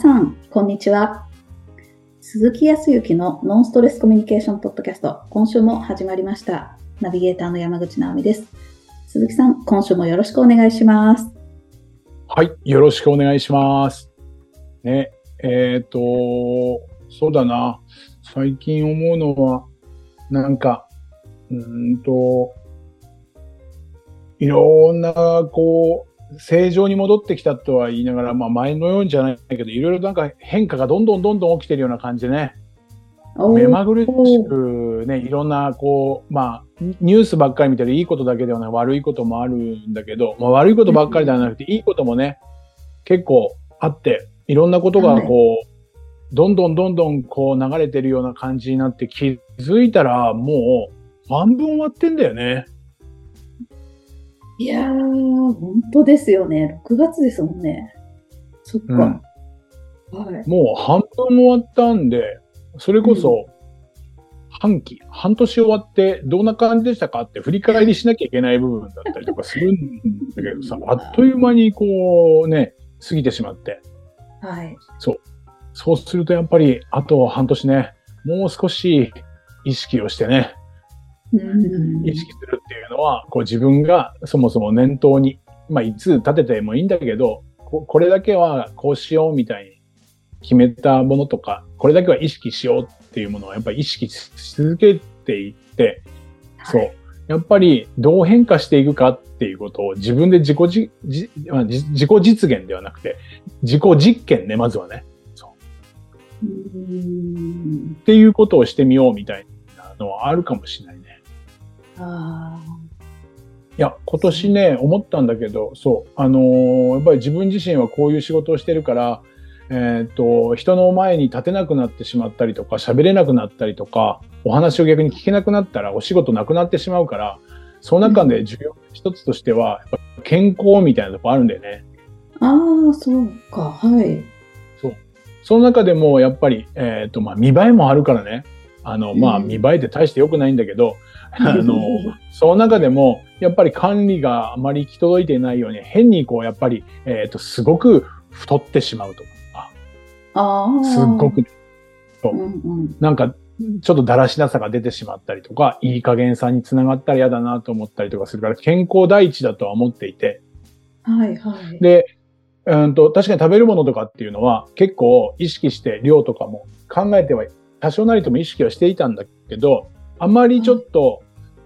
さん、こんにちは。鈴木康之のノンストレスコミュニケーションポッドキャスト、今週も始まりました。ナビゲーターの山口直美です。鈴木さん、今週もよろしくお願いします。はい、よろしくお願いします。ね、えっ、と、そうだな。最近思うのは、なんか、うんと、いろんな、こう、正常に戻ってきたとは言いながら、まあ前のようにじゃないけど、いろいろなんか変化がどんどんどんどん起きてるような感じでね、お目まぐるしくね、いろんな、こう、まあ、ニュースばっかり見たらいいことだけではない、悪いこともあるんだけど、まあ悪いことばっかりではなくて、いいこともね、結構あって、いろんなことがこう、どんどんどんどんこう流れてるような感じになって気づいたらもう半分終わってんだよね。いやー、本当ですよね。6月ですもんね。そっか。うんはい。もう半分終わったんで、それこそ半期、半年終わってどんな感じでしたかって振り返りしなきゃいけない部分だったりとかするんだけどさ、あっという間にこうね、過ぎてしまって。はい。そうするとやっぱりあと半年ね、もう少し意識をしてね、うん意識するいうのは、こう自分がそもそも念頭に、まあいつ立ててもいいんだけど、ここれだけはこうしようみたいに決めたものとか、これだけは意識しようっていうものをやっぱり意識し続けていって、そう。やっぱりどう変化していくかっていうことを自分で自己じじ、自己実現ではなくて、自己実験ね、まずはね。うんっていうことをしてみようみたいなのはあるかもしれないね。あいや、今年ね、思ったんだけど、そう、あのーやっぱり自分自身はこういう仕事をしてるから、えっ、と、人の前に立てなくなってしまったりとか、喋れなくなったりとか、お話を逆に聞けなくなったらお仕事なくなってしまうから、その中で重要な一つとしては、やっぱ健康みたいなとこあるんだよね。あ。ああ、そうか。はい。そう。その中でも、やっぱり、えっ、と、まあ、見栄えもあるからね。あの、まあ、うん見栄えって大して良くないんだけど、あの、その中でも、やっぱり管理があまり行き届いていないように、変にこう、やっぱり、えっ、と、すごく太ってしまうとか、ああ。すっごく、うんうん。なんか、ちょっとだらしなさが出てしまったりとか、いい加減さにつながったら嫌だなと思ったりとかするから、健康第一だとは思っていて、はいはい。で、うんと、確かに食べるものとかっていうのは結構意識して量とかも考えては多少なりとも意識はしていたんだけど、あまりちょっと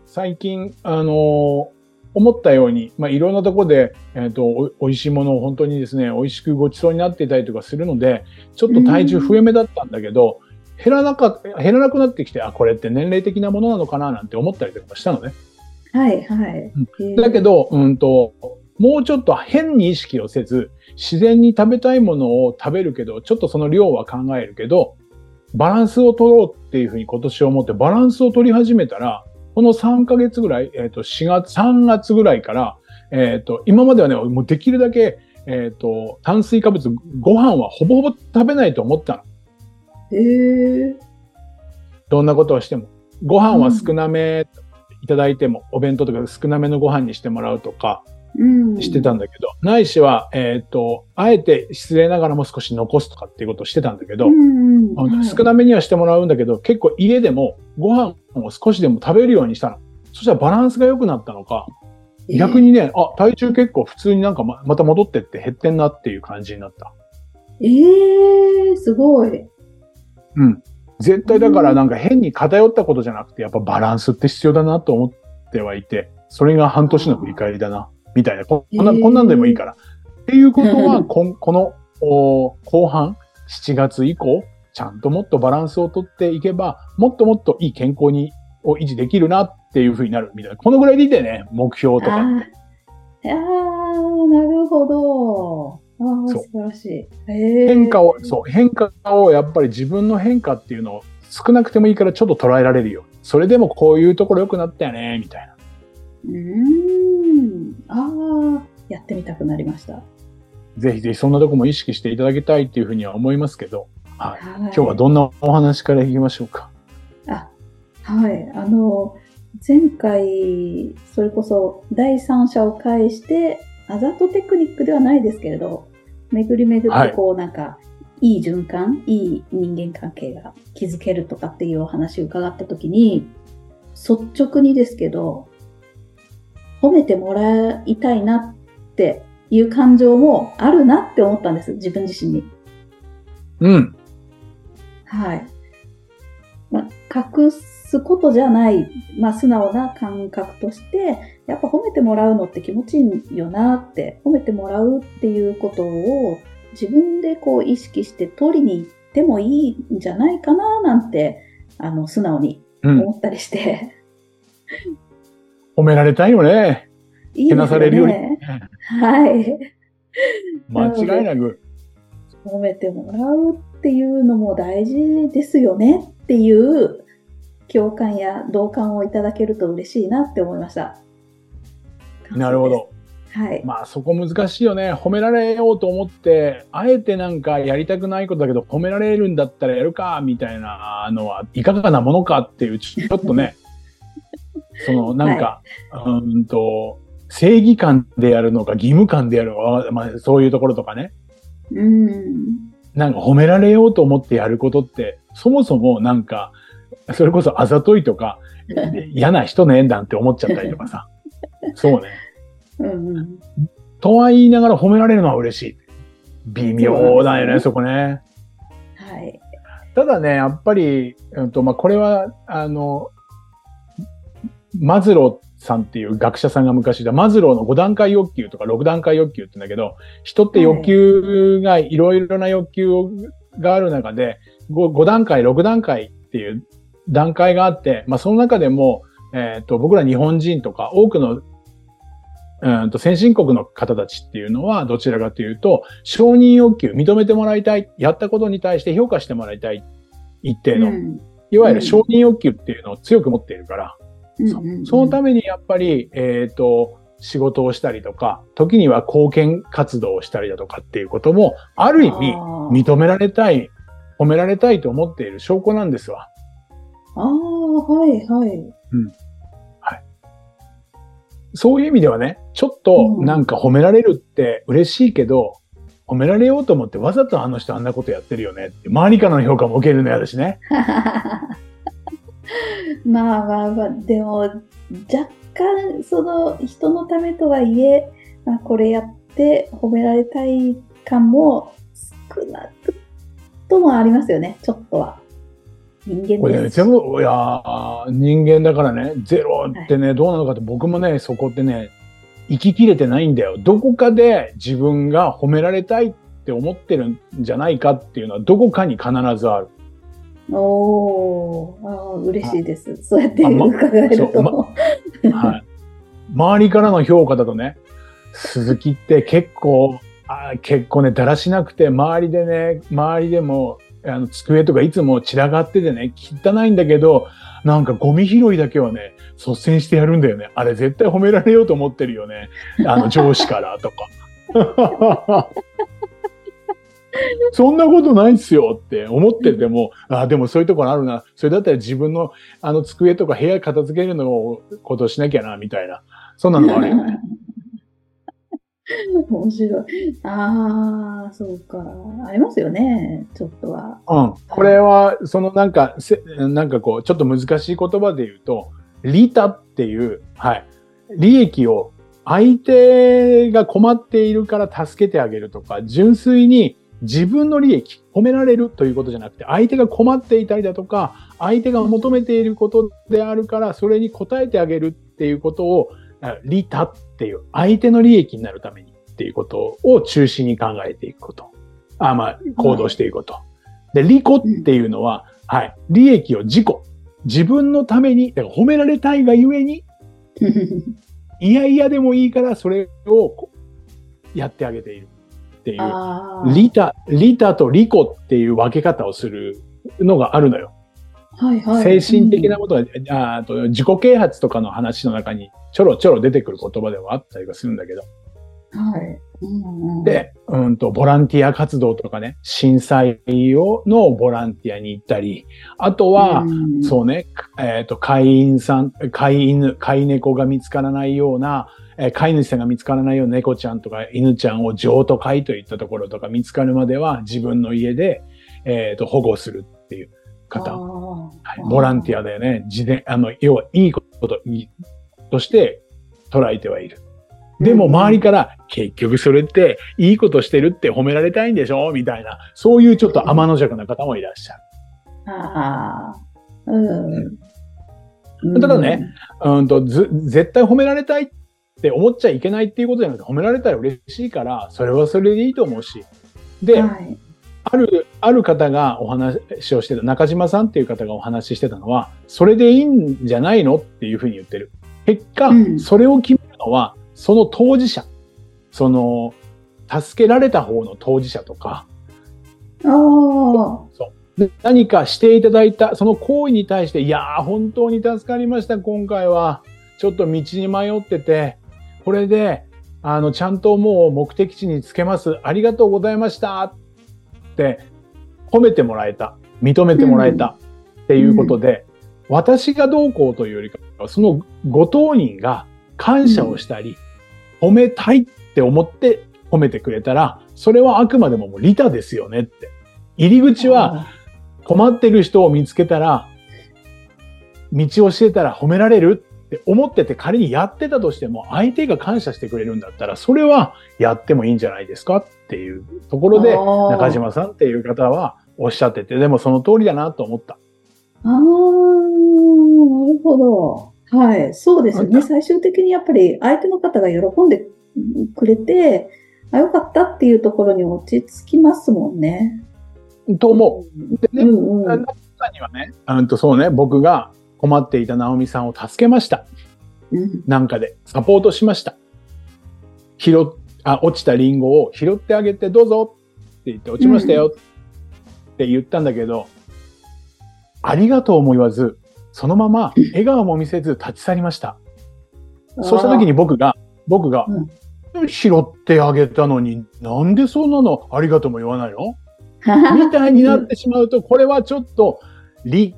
最近、あの思ったように、まあ、いろんなところで、えっ、と、お美味しいものを本当にですね、美味しくごちそうになっていたりとかするので、ちょっと体重増え目だったんだけど、減らなか減らなくなってきて、あ、これって年齢的なものなのかななんて思ったりとかしたのね。はいはい。だけど、うんと、もうちょっと変に意識をせず、自然に食べたいものを食べるけど、ちょっとその量は考えるけど、バランスを取ろうっていうふうに今年思ってバランスを取り始めたら、この3ヶ月ぐらい、えっ、と、4月、3月ぐらいから、えっ、と、今まではね、もうできるだけ、えっ、と、炭水化物、ご飯はほぼほぼ食べないと思ったの。へえ。どんなことをしても。ご飯は少なめいただいても、お弁当とか少なめのご飯にしてもらうとか、うん。してたんだけど、ないしは、えっ、と、あえて失礼ながらも少し残すとかっていうことをしてたんだけど、うんはい少なめにはしてもらうんだけど、結構家でもご飯を少しでも食べるようにしたの。そしたらバランスが良くなったのか、逆にね、あ、体重結構普通になんかままた戻ってって減ってんなっていう感じになった。ええー、すごい。うん。絶対だからなんか変に偏ったことじゃなくて、やっぱバランスって必要だなと思ってはいて、それが半年の振り返りだな、みたいな。こんな、こんなんでもいいから。っていうことは、こんこのお後半、7月以降、ちゃんともっとバランスをとっていけば、もっともっといい健康に、を維持できるなっていうふうになるみたいな。このぐらいでいいんだよね、目標とか。あーあー、なるほど。ああ、素晴らしい。変化を、そう、変化をやっぱり自分の変化っていうのを少なくてもいいからちょっと捉えられるよ。それでもこういうところ良くなったよね、みたいな。うーん。ああ、やってみたくなりました。ぜひぜひそんなとこも意識していただきたいっていうふうには思いますけど、はい。はい、今日はどんなお話からいきましょうか？あ、はい。あの、前回、それこそ第三者を介して、あざとテクニックではないですけれど、巡り巡ってこう、なんか、いい循環、いい人間関係が築けるとかっていうお話を伺ったときに、率直にですけど、褒めてもらいたいなっていう感情もあるなって思ったんです、自分自身に。うん。はい。まあ、隠すことじゃない、まあ、素直な感覚として、やっぱ褒めてもらうのって気持ちいいよなって、褒めてもらうっていうことを自分でこう意識して取りに行ってもいいんじゃないかななんて、あの、素直にうん。思ったりして。褒められたいよね。いいけなされるよりね。はい。間違いなく。褒めてもらうっていうのも大事ですよねっていう共感や同感をいただけると嬉しいなって思いました。なるほど。はい。まあそこ難しいよね。褒められようと思って、あえてなんかやりたくないことだけど褒められるんだったらやるか、みたいなのはいかがなものかっていう、ちょっとね、そのなんか、うーんと、正義感でやるのか義務感でやるのか、まあそういうところとかね。うん。なんか褒められようと思ってやることって、そもそもなんか、それこそあざといとか、嫌な人ね、なんて思っちゃったりとかさ。そうね。うんうん。とは言いながら褒められるのは嬉しい。微妙だよね、そそこね。はい。ただね、やっぱり、うんとまあ、これは、あの、マズローさんっていう学者さんが昔言ったマズローの5段階欲求とか6段階欲求って言うんだけど、人って欲求がいろいろな欲求がある中で5、5段階、6段階っていう段階があって、まあ、その中でも、えっ、と、僕ら日本人とか多くのうんと先進国の方たちっていうのはどちらかというと、承認欲求、認めてもらいたい、やったことに対して評価してもらいたい、一定の、うん。いわゆる承認欲求っていうのを強く持っているから、そのためにやっぱり、えっ、と、仕事をしたりとか、時には貢献活動をしたりだとかっていうことも、ある意味、あー認められたい、褒められたいと思っている証拠なんですわ。あー、はいはい。そういう意味ではね、ちょっとうんなんか褒められるって嬉しいけど、褒められようと思ってわざとあの人あんなことやってるよねって、周りからの評価も受けるの嫌だしね。まあまあまあ、でも、若干、その人のためとはいえ、まあ、これやって褒められたい感も少なくともありますよね、ちょっとは。人間これね、いやー人間だからね、ゼロってね、どうなのかって僕もね、そこってね、生ききれてないんだよ。どこかで自分が褒められたいって思ってるんじゃないかっていうのはどこかに必ずある。おー、あー嬉しいです。そうやって伺えると。まはい。周りからの評価だとね、鈴木って結構、あー結構ね、だらしなくて、周りでね、周りでも、あの、机とかいつも散らがっててね、汚いんだけど、なんかゴミ拾いだけはね、率先してやるんだよね。あれ絶対褒められようと思ってるよね。あの、上司からとか。そんなことないっすよって思ってても、あでもそういうところあるな。それだったら自分のあの机とか部屋片付けるのをことしなきゃな、みたいな。そんなのがあるよね。面白い。ああ、そうか。ありますよね、ちょっとは。うん。これは、そのなんか、せなんかこう、ちょっと難しい言葉で言うと、利他っていう、はい。利益を相手が困っているから助けてあげるとか、純粋に自分の利益、褒められるということじゃなくて、相手が困っていたりだとか、相手が求めていることであるから、それに応えてあげるっていうことを、あ利他っていう、相手の利益になるためにっていうことを中心に考えていくこと。あまあ、行動していくこと。で、利己っていうのは、はい、利益を自己、自分のために、だから褒められたいがゆえに、いやいやでもいいから、それをやってあげているっていう。あー利他、利他と利己っていう分け方をするのがあるのよ。はいはい。精神的なことが、ああと自己啓発とかの話の中にちょろちょろ出てくる言葉ではあったりはするんだけど。うん。はい。で、うんと、ボランティア活動とかね、震災をのボランティアに行ったり、あとは、そうね、えっ、ー、と、飼い犬さん、飼い犬、飼い猫が見つからないような、えー、飼い主さんが見つからないような猫ちゃんとか犬ちゃんを譲渡会といったところとか見つかるまでは自分の家で、えっ、ー、と、保護するっていう方。はい、ボランティアだよね。自伝、あの、要はいいこととして捉えてはいる。でも周りから結局それっていいことしてるって褒められたいんでしょ？みたいな、そういうちょっと天の弱な方もいらっしゃる。ああ。うん。ただね、うんとず、絶対褒められたいって思っちゃいけないっていうことじゃなくて、褒められたら嬉しいから、それはそれでいいと思うし。で、はい、ある、ある方がお話をしてた、中島さんっていう方がお話ししてたのは、それでいいんじゃないの？っていうふうに言ってる。結果、うん、それを決めるのは、その当事者、その、助けられた方の当事者とか、そう何かしていただいた、その行為に対して、いやー、本当に助かりました、今回は。ちょっと道に迷ってて、これで、あの、ちゃんともう目的地につけます。ありがとうございました。って、褒めてもらえた。認めてもらえた。っていうことで、うん、私がどうこうというよりかは、そのご当人が感謝をしたり、褒めたいって思って褒めてくれたら、それはあくまでももう利他ですよねって。入り口は困ってる人を見つけたら、道を教えたら褒められるって思ってて仮にやってたとしても相手が感謝してくれるんだったらそれはやってもいいんじゃないですかっていうところで中島さんっていう方はおっしゃっててでもその通りだなと思った。ああ、なるほど。はい。そうですよね。最終的にやっぱり相手の方が喜んでくれて、あ、よかったっていうところに落ち着きますもんね。と思う。でね、うんうん、にはね、うんとそうね、僕が困っていた直美さんを助けました。うん、なんかでサポートしました。拾あ、落ちたリンゴを拾ってあげてどうぞって言って落ちましたよって言ったんだけど、うん、ありがとうも言わず、そのまま笑顔も見せず立ち去りました。そうした時に僕が、僕が、うん、拾ってあげたのに、なんでそんなのありがとうも言わないの？みたいになってしまうと、これはちょっと、利己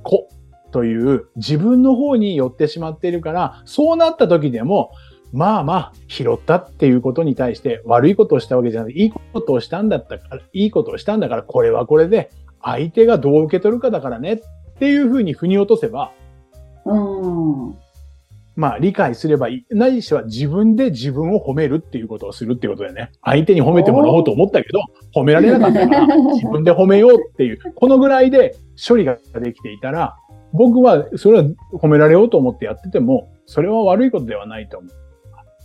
という自分の方に寄ってしまっているから、そうなった時でも、まあまあ、拾ったっていうことに対して悪いことをしたわけじゃなくて、いいことをしたんだったから、いいことをしたんだから、これはこれで、相手がどう受け取るかだからねっていうふうに腑に落とせば、うん。まあ理解すればいい。何しは自分で自分を褒めるっていうことをするっていうことだよね。相手に褒めてもらおうと思ったけど、褒められなかったから 自分で褒めようっていう、このぐらいで処理ができていたら、僕はそれは褒められようと思ってやってても、それは悪いことではないと思う。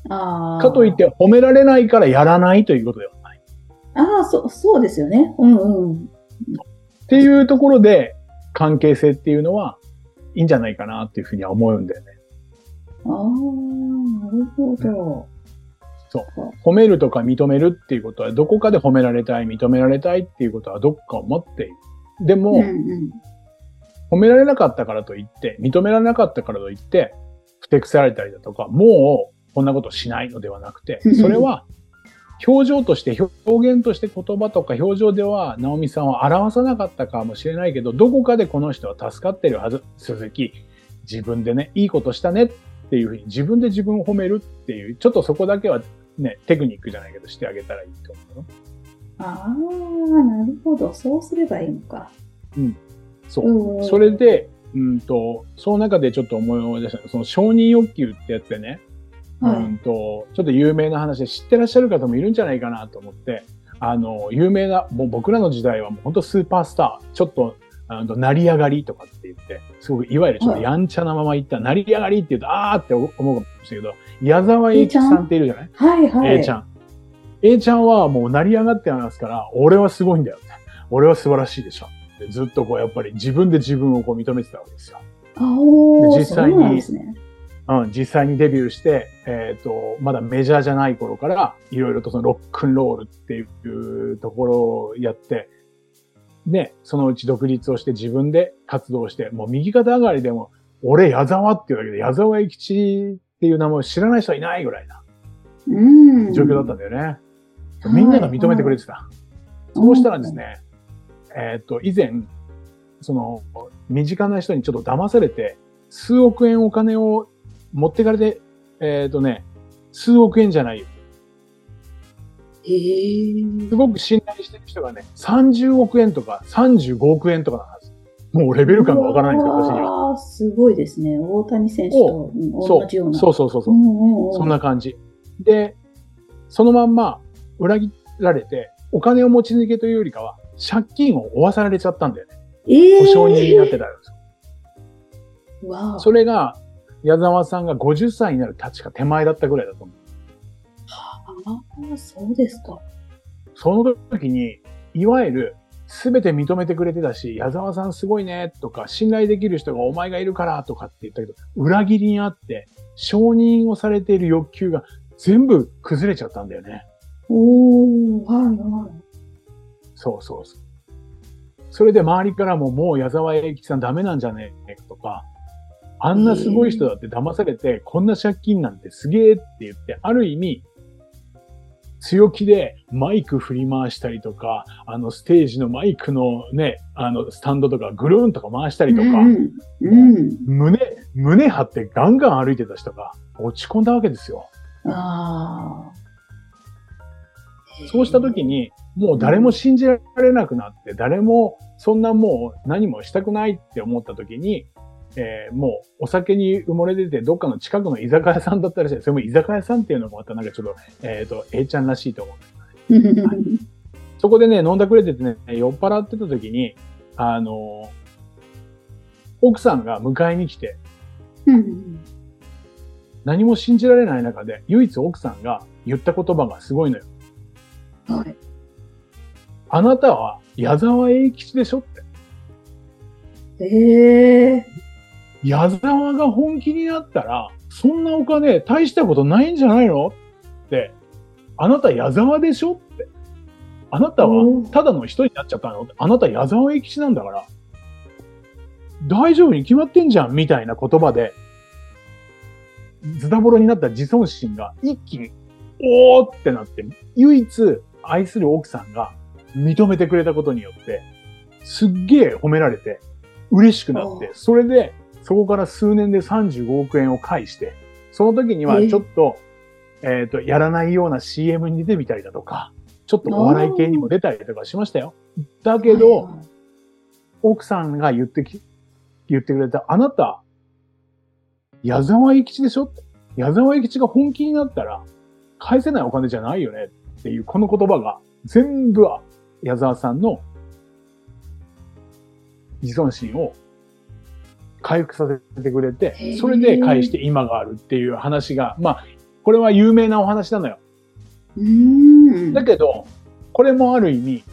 あかといって褒められないからやらないということではない。ああ、そう、そうですよね。うんうん。っていうところで関係性っていうのはいいんじゃないかなっていうふうには思うんだよね。ああ、なるほど。そう。褒めるとか認めるっていうことは、どこかで褒められたい、認められたいっていうことはどっか思っている。でも、うんうん、褒められなかったからといって、認められなかったからといって、ふてくされたりだとか、もうこんなことしないのではなくて、それは表情として、表現として言葉とか表情では、直美さんは表さなかったかもしれないけど、どこかでこの人は助かってるはず。鈴木、自分でね、いいことしたねっていうふうに自分で自分を褒めるっていう、ちょっとそこだけはね、テクニックじゃないけどしてあげたらいいと思うよ。ああ、なるほど。そうすればいいのか。うん。そう。それで、うんと、その中でちょっと思い出したその承認欲求ってやつでね、はい、うんと、ちょっと有名な話で知ってらっしゃる方もいるんじゃないかなと思って、あの、有名な、もう僕らの時代はもう本当スーパースター、ちょっと、あの、成り上がりとかって言って、すごく、いわゆるちょっとやんちゃなまま言った、成り上がりって言うと、あーって思うかもしれないけど、矢沢永吉さんっているじゃない？はいはい。A ちゃん。A ちゃんはもう成り上がってますから、俺はすごいんだよって。俺は素晴らしいでしょ。ずっとこうやっぱり自分で自分をこう認めてたわけですよ。実際に、ね、うん、実際にデビューして、えっ、ー、と、まだメジャーじゃない頃から、いろいろとそのロックンロールっていうところをやって、で、そのうち独立をして自分で活動して、もう右肩上がりでも、俺矢沢っていうだけで矢沢永吉っていう名前を知らない人はいないぐらいな、状況だったんだよね。みんなが認めてくれてた。そうしたらですね、えっ、と、以前、その、身近な人にちょっと騙されて、数億円お金を持ってかれて、えっ、とね、数億円じゃないよ。へえ。すごく信頼してる人がね、30億円とか35億円とかなんです。もうレベル感がわからないんですよ、私には。ああ、すごいですね。大谷選手とうん同じような。そうそうそうそう。んうんうんそんな感じ。で、そのまんま裏切られて、お金を持ち抜けというよりかは、借金を負わされちゃったんだよね。ええ保証人になってたんですよ。わあ。それが、矢沢さんが50歳になる立か手前だったぐらいだと思う。ああ、そうですか。その時に、いわゆる、すべて認めてくれてたし、矢沢さんすごいね、とか、信頼できる人がお前がいるから、とかって言ったけど、裏切りにあって、承認をされている欲求が全部崩れちゃったんだよね。おー、はいはい。そうそうそう。それで周りからももう矢沢永吉さんダメなんじゃねえかとか、あんなすごい人だって騙されて、こんな借金なんてすげえって言って、ある意味、強気でマイク振り回したりとか、あのステージのマイクのね、あのスタンドとかぐるーんとか回したりとか、うん。うん。胸、胸張ってガンガン歩いてた人が落ち込んだわけですよ。ああ。そうした時に、もう誰も信じられなくなって、誰もそんなもう何もしたくないって思った時に、えーもうお酒に埋もれてて、どっかの近くの居酒屋さんだったらしい。それも居酒屋さんっていうのがまたなんかちょっと、えっ、と、A ちゃんらしいと思う。うん。そこでね、飲んだくれててね、酔っ払ってた時に、あのー奥さんが迎えに来て、うん。何も信じられない中で、唯一奥さんが言った言葉がすごいのよ。はい。あなたは矢沢永吉でしょって。ええ矢沢が本気になったら、そんなお金大したことないんじゃないの？って、あなた矢沢でしょ？って。あなたはただの人になっちゃったの？あなた矢沢永吉なんだから。大丈夫に決まってんじゃんみたいな言葉で、ズタボロになった自尊心が一気に、おーってなって、唯一愛する奥さんが認めてくれたことによって、すっげえ褒められて、嬉しくなって、それで、そこから数年で35億円を返して、その時にはちょっと、えっ、と、やらないような CM に出てみたりだとか、ちょっとお笑い系にも出たりとかしましたよ。だけど、奥さんが言ってき、言ってくれた、あなた、矢沢永吉でしょ？矢沢永吉が本気になったら、返せないお金じゃないよね？っていう、この言葉が、全部は矢沢さんの自尊心を回復させてくれへて、ーそれで返して今があるっていう話が、まあ、これは有名なお話なのよ。うん。だけど、これもある意味、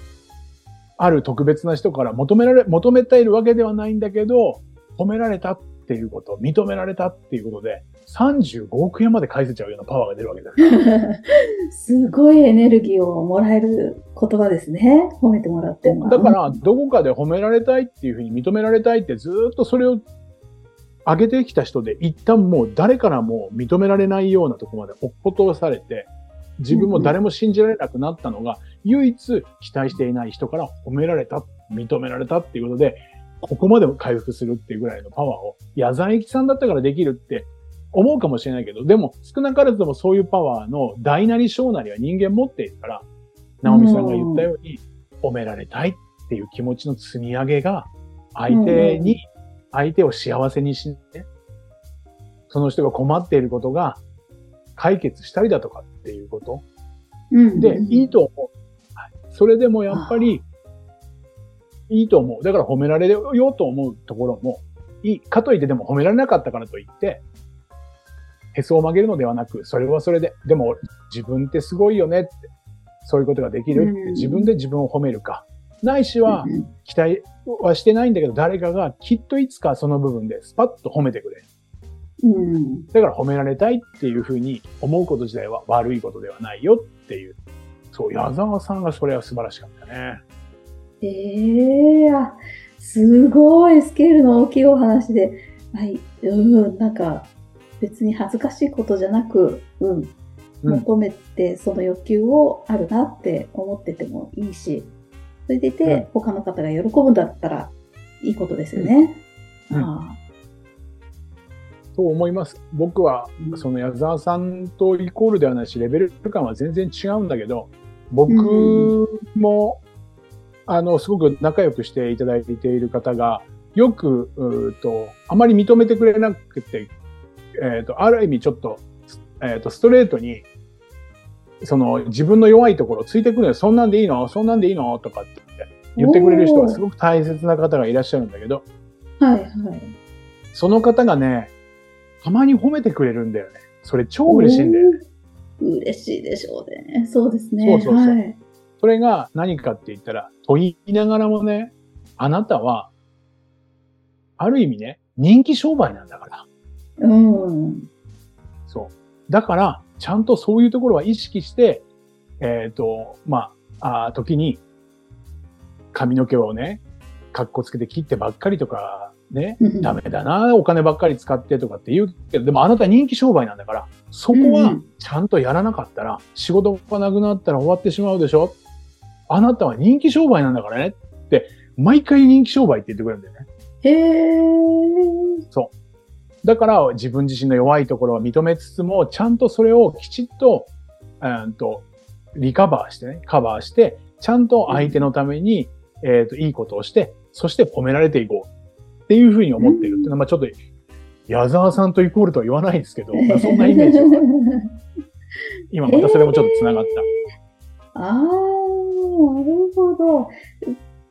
ある特別な人から求められ、求めているわけではないんだけど、褒められたっていうこと、認められたっていうことで、35億円まで返せちゃうようなパワーが出るわけだから。すごいエネルギーをもらえる言葉ですね。褒めてもらっても。だから、どこかで褒められたいっていうふうに認められたいってずーっとそれを上げてきた人で、一旦もう誰からも認められないようなとこまで落っことされて、自分も誰も信じられなくなったのが、唯一期待していない人から褒められた、認められたっていうことで、ここまでも回復するっていうぐらいのパワーを、矢沢永吉さんだったからできるって思うかもしれないけど、でも少なからずともそういうパワーの大なり小なりは人間持っているから、直美さんが言ったように、褒められたいっていう気持ちの積み上げが、相手に、相手を幸せにして、その人が困っていることが解決したりだとかっていうことうんで、いいと思う。はいそれでもやっぱり、いいと思う。だから褒められようと思うところも、いい。かといってでも褒められなかったからといって、へそを曲げるのではなく、それはそれで、でも自分ってすごいよねって、そういうことができるってうん自分で自分を褒めるか。ないしは、うん期待はしてないんだけど、誰かがきっといつかその部分でスパッと褒めてくれる。うん。だから褒められたいっていうふうに思うこと自体は悪いことではないよっていう。そう、矢沢さんがそれは素晴らしかったね。ええあ、すごいスケールの大きいお話で、はい、うん、なんか別に恥ずかしいことじゃなく、うん、求めて、その欲求をあるなって思っててもいいし、それでいて、うん。他の方が喜ぶんだったらいいことですよね。うん。あと思います。僕はう、ん。その矢沢さんとイコールではないし、レベル感は全然違うんだけど、僕も、あの、すごく仲良くしていただいている方が、よく、うーと、あまり認めてくれなくて、えっ、と、ある意味ちょっと、えっ、と、ストレートに、その、自分の弱いところをついてくるのよ。そんなんでいいの？そんなんでいいの？とかって言ってくれる人がすごく大切な方がいらっしゃるんだけど、あはいはい。その方がね、たまに褒めてくれるんだよね。それ超嬉しいんだよね。嬉しいでしょうね。そうですね。そうそうそうはい。それが何かって言ったら、と言いながらもね、あなたは、ある意味ね、人気商売なんだから。うん。そう。だから、ちゃんとそういうところは意識して、えっ、と、まあ、あー時に、髪の毛をね、格好つけて切ってばっかりとか、ね、うんダメだな、お金ばっかり使ってとかって言うけど、でもあなた人気商売なんだから、そこはうんちゃんとやらなかったら、仕事がなくなったら終わってしまうでしょ？あなたは人気商売なんだからねって、毎回人気商売って言ってくれるんだよね。へー。だから自分自身の弱いところは認めつつも、ちゃんとそれをきちっと、うんと、リカバーしてね、カバーして、ちゃんと相手のために、えっ、と、いいことをして、そして褒められていこうっていうふうに思ってるっていうのは、まあちょっと、矢沢さんとイコールとは言わないですけど、まあそんなイメージを、今またそれもちょっと繋がった。ああ、なるほど。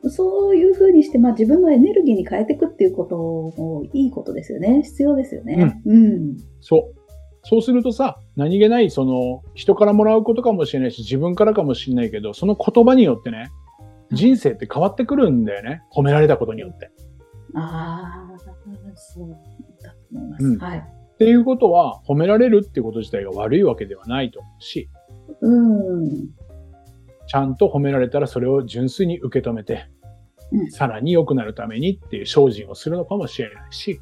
そういうふうにして、まあ自分のエネルギーに変えていくっていうこともいいことですよね。必要ですよね。うん。そう。そうするとさ、何気ない、その、人からもらうことかもしれないし、自分からかもしれないけど、その言葉によってね、人生って変わってくるんだよね。褒められたことによって。ああ、そうだと思います。うんはい。っていうことは、褒められるってこと自体が悪いわけではないと思うし、うん。ちゃんと褒められたらそれを純粋に受け止めて、うんさらに良くなるためにっていう精進をするのかもしれないし、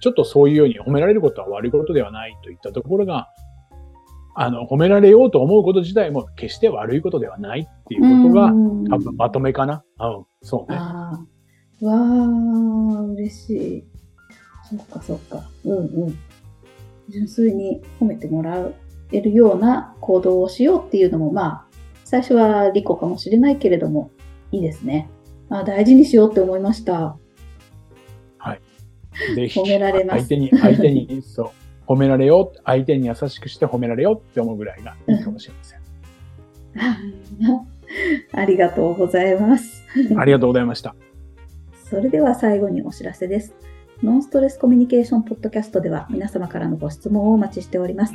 ちょっとそういうように褒められることは悪いことではないといったところが、あの、褒められようと思うこと自体も決して悪いことではないっていうことが、うん多分まとめかな。うん、そうね。ああ、わあ、嬉しい。そっかそっか。うんうん。純粋に褒めてもらえるような行動をしようっていうのも、まあ、最初は利己かもしれないけれども、いいですね。あ大事にしようって思いました。ぜひ、褒められます相手に、相手に、そう、褒められよう、相手に優しくして褒められようって思うぐらいがいいかもしれません。ありがとうございます。ありがとうございました。それでは最後にお知らせです。ノンストレスコミュニケーションポッドキャストでは皆様からのご質問をお待ちしております。